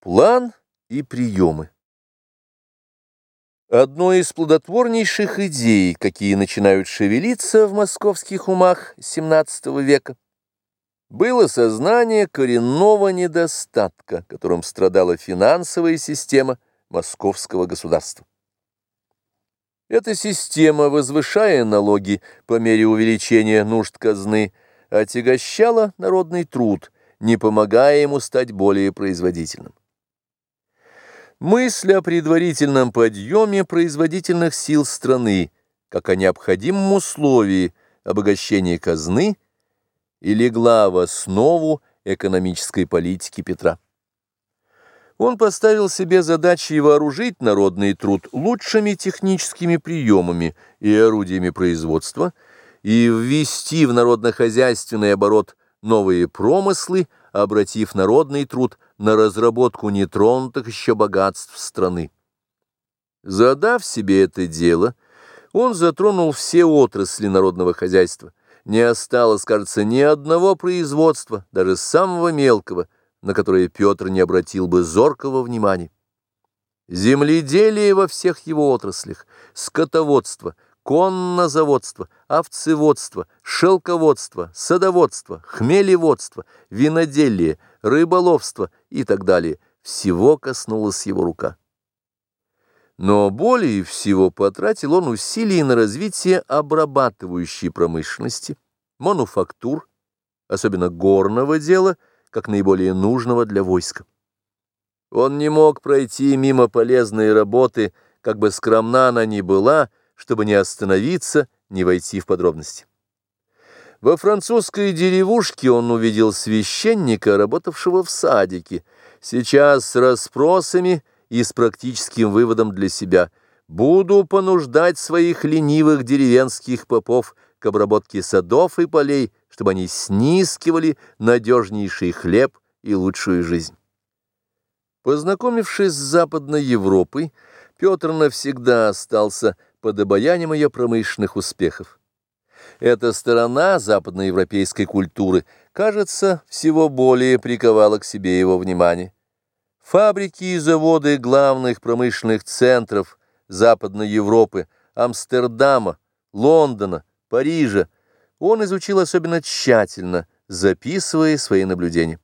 План и приемы. Одной из плодотворнейших идей, какие начинают шевелиться в московских умах XVII века, было сознание коренного недостатка, которым страдала финансовая система московского государства. Эта система, возвышая налоги по мере увеличения нужд казны, отягощала народный труд, не помогая ему стать более производительным. Мысль о предварительном подъеме производительных сил страны, как о необходимом условии обогащения казны, и легла в основу экономической политики Петра. Он поставил себе задачей вооружить народный труд лучшими техническими приемами и орудиями производства и ввести в народно-хозяйственный оборот новые промыслы, обратив народный труд на разработку нетронутых еще богатств страны. Задав себе это дело, он затронул все отрасли народного хозяйства. Не осталось, кажется, ни одного производства, даже самого мелкого, на которое Петр не обратил бы зоркого внимания. Земледелие во всех его отраслях, скотоводство – коннозаводство, овцеводство, шелководство, садоводство, хмелеводство, виноделие, рыболовство и так далее. Всего коснулась его рука. Но более всего потратил он усилий на развитие обрабатывающей промышленности, мануфактур, особенно горного дела, как наиболее нужного для войска. Он не мог пройти мимо полезной работы, как бы скромна она ни была, чтобы не остановиться, не войти в подробности. Во французской деревушке он увидел священника, работавшего в садике, сейчас с расспросами и с практическим выводом для себя «Буду понуждать своих ленивых деревенских попов к обработке садов и полей, чтобы они снискивали надежнейший хлеб и лучшую жизнь». Познакомившись с Западной Европой, Петр навсегда остался под обаянием ее промышленных успехов. Эта сторона западноевропейской культуры, кажется, всего более приковала к себе его внимание. Фабрики и заводы главных промышленных центров Западной Европы, Амстердама, Лондона, Парижа он изучил особенно тщательно, записывая свои наблюдения.